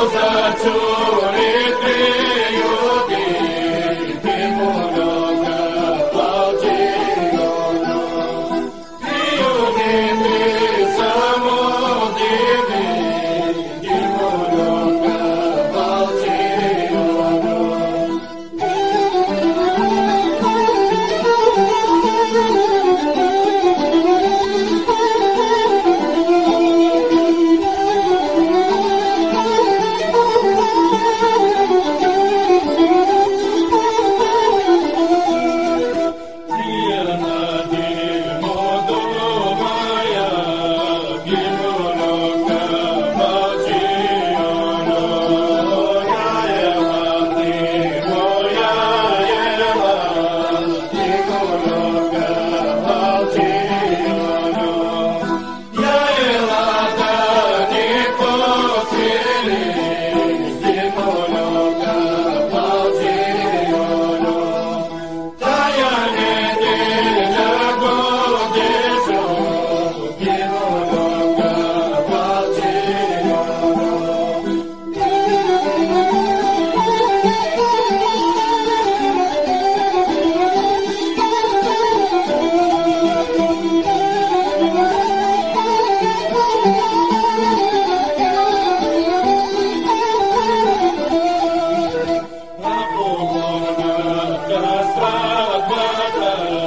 closer to la strada